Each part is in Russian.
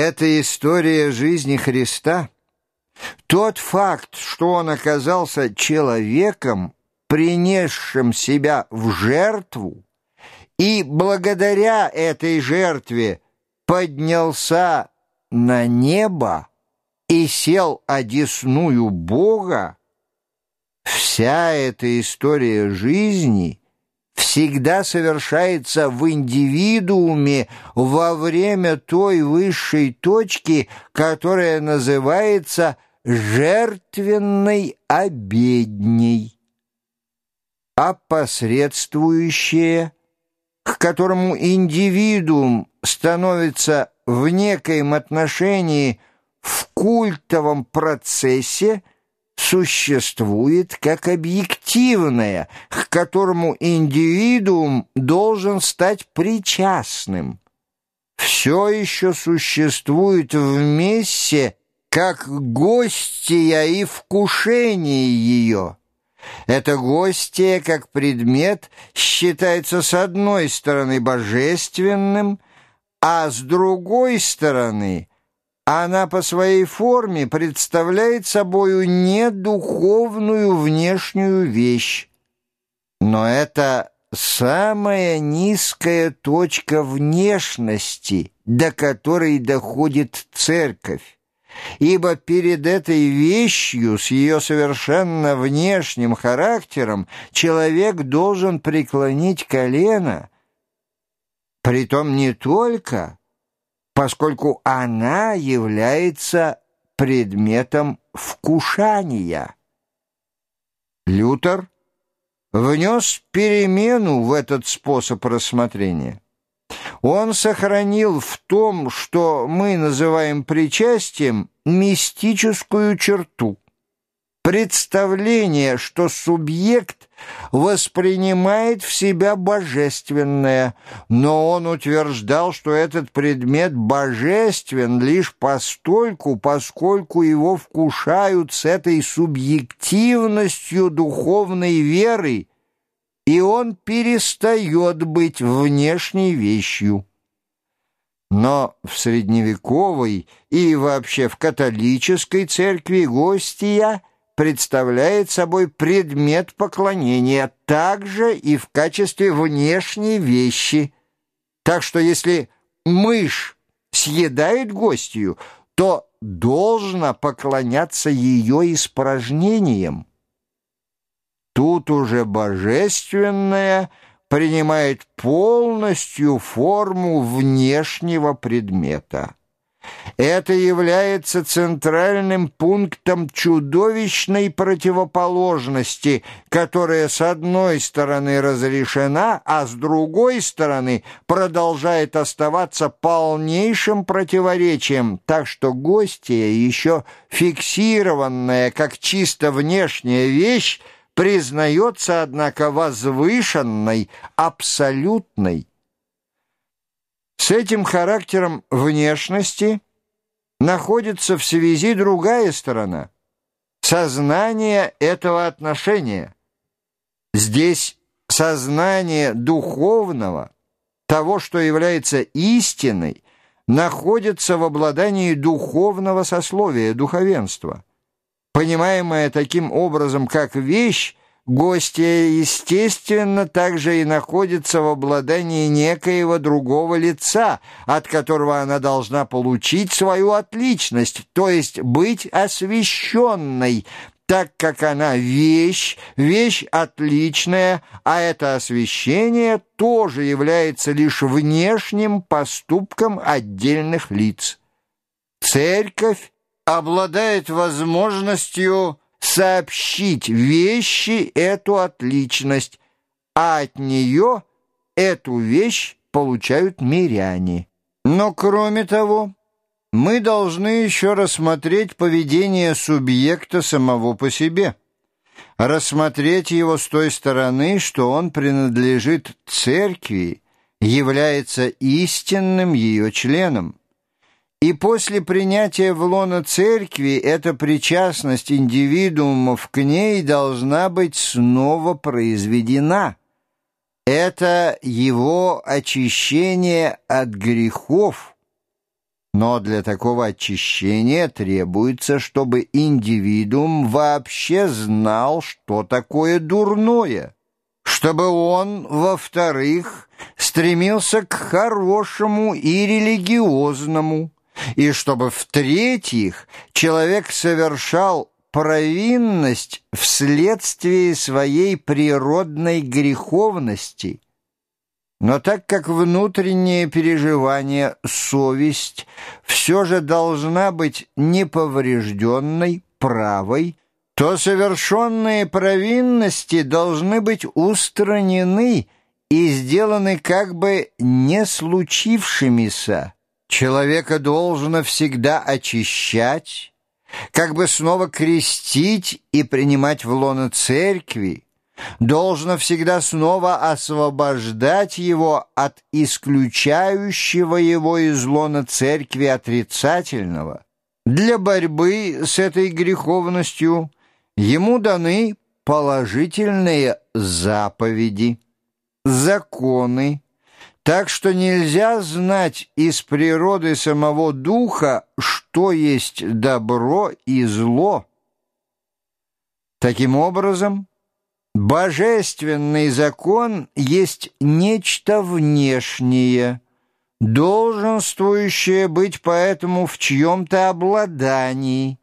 Это история жизни Христа. Тот факт, что он оказался человеком, принесшим себя в жертву, и благодаря этой жертве поднялся на небо и сел одесную Бога, вся эта история жизни всегда совершается в индивидууме во время той высшей точки, которая называется жертвенной обедней. А посредствующее, к которому индивидуум становится в некоем отношении в культовом процессе, существует как объективное, к которому индивидуум должен стать причастным. Все еще существует вместе как гостья и вкушение ее. Это гостья как предмет считается с одной стороны божественным, а с другой стороны она по своей форме представляет собою не духовную внешнюю вещь. Но это самая низкая точка внешности, до которой доходит церковь ибо перед этой вещью с ее совершенно внешним характером человек должен преклонить колено, притом не только, поскольку она является предметом вкушания. Лютер внес перемену в этот способ рассмотрения он сохранил в том, что мы называем причастием, мистическую черту. Представление, что субъект воспринимает в себя божественное, но он утверждал, что этот предмет божествен лишь постольку, поскольку его вкушают с этой субъективностью духовной веры, и он перестает быть внешней вещью. Но в средневековой и вообще в католической церкви гостья представляет собой предмет поклонения, также и в качестве внешней вещи. Так что если мышь съедает гостью, то должна поклоняться ее испражнениям. Тут уже божественное принимает полностью форму внешнего предмета. Это является центральным пунктом чудовищной противоположности, которая с одной стороны разрешена, а с другой стороны продолжает оставаться полнейшим противоречием, так что гостья, еще фиксированная как чисто внешняя вещь, признается, однако, возвышенной, абсолютной. С этим характером внешности находится в связи другая сторона — сознание этого отношения. Здесь сознание духовного, того, что является истиной, находится в обладании духовного сословия, духовенства понимаемая таким образом как вещь, гостья, естественно, также и находится в обладании некоего другого лица, от которого она должна получить свою отличность, то есть быть освященной, так как она вещь, вещь отличная, а это освящение тоже является лишь внешним поступком отдельных лиц. Церковь обладает возможностью сообщить вещи эту отличность, а от нее эту вещь получают миряне. Но кроме того, мы должны еще рассмотреть поведение субъекта самого по себе, рассмотреть его с той стороны, что он принадлежит церкви, является истинным ее членом. И после принятия в лоно церкви эта причастность индивидуумов к ней должна быть снова произведена. Это его очищение от грехов – Но для такого очищения требуется, чтобы индивидуум вообще знал, что такое дурное, чтобы он, во-вторых, стремился к хорошему и религиозному, и чтобы, в-третьих, человек совершал провинность вследствие своей природной греховности – но так как внутреннее переживание, совесть, все же должна быть неповрежденной, правой, то совершенные провинности должны быть устранены и сделаны как бы не случившимися. Человека должно всегда очищать, как бы снова крестить и принимать в лоно церкви, должно всегда снова освобождать его от исключающего его из лона церкви отрицательного. Для борьбы с этой греховностью ему даны положительные заповеди, законы, так что нельзя знать из природы самого духа, что есть добро и зло. Таким образом, Божественный закон есть нечто внешнее, долженствующее быть поэтому в чьем-то обладании,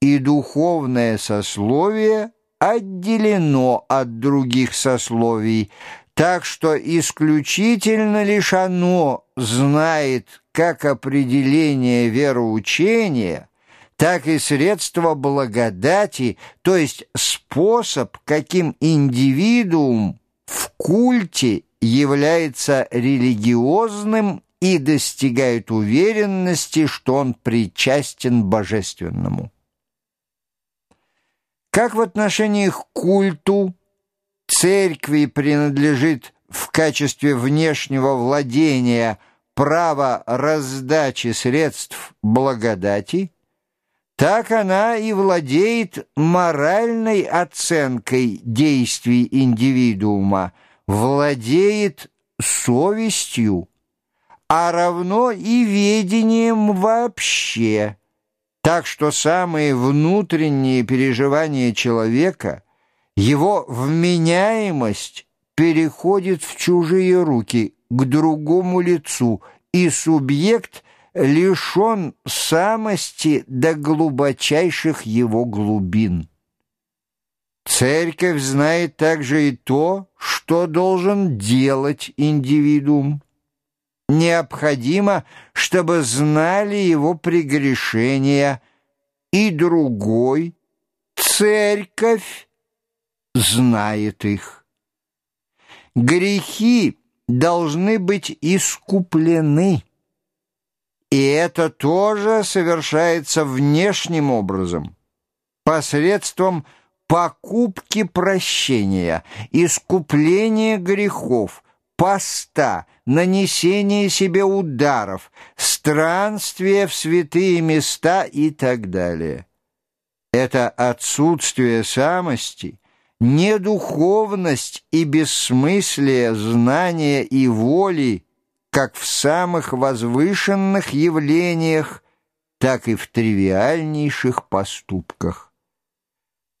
и духовное сословие отделено от других сословий, так что исключительно лишь оно знает как определение вероучения – так и средство благодати, то есть способ, каким индивидуум в культе является религиозным и достигает уверенности, что он причастен божественному. Как в отношении к культу церкви принадлежит в качестве внешнего владения право раздачи средств благодати – так она и владеет моральной оценкой действий индивидуума, владеет совестью, а равно и ведением вообще. Так что самые внутренние переживания человека, его вменяемость переходит в чужие руки, к другому лицу, и субъект – лишен самости до глубочайших его глубин. Церковь знает также и то, что должен делать индивидуум. Необходимо, чтобы знали его прегрешения, и другой, церковь, знает их. Грехи должны быть искуплены. И это тоже совершается внешним образом, посредством покупки прощения, искупления грехов, поста, нанесения себе ударов, странствия в святые места и так далее. Это отсутствие самости, недуховность и бессмыслие знания и воли – как в самых возвышенных явлениях, так и в тривиальнейших поступках.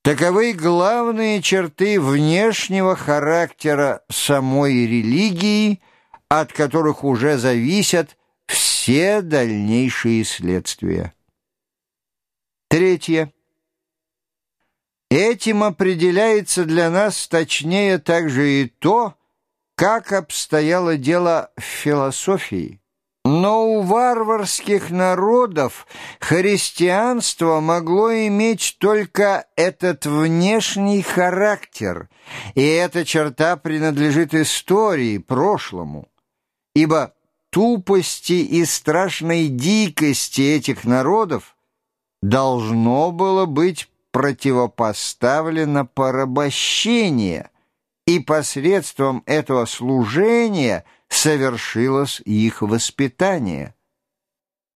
Таковы главные черты внешнего характера самой религии, от которых уже зависят все дальнейшие следствия. Третье. Этим определяется для нас точнее также и то, как обстояло дело в философии. Но у варварских народов христианство могло иметь только этот внешний характер, и эта черта принадлежит истории, прошлому, ибо тупости и страшной дикости этих народов должно было быть противопоставлено порабощение – и посредством этого служения совершилось их воспитание.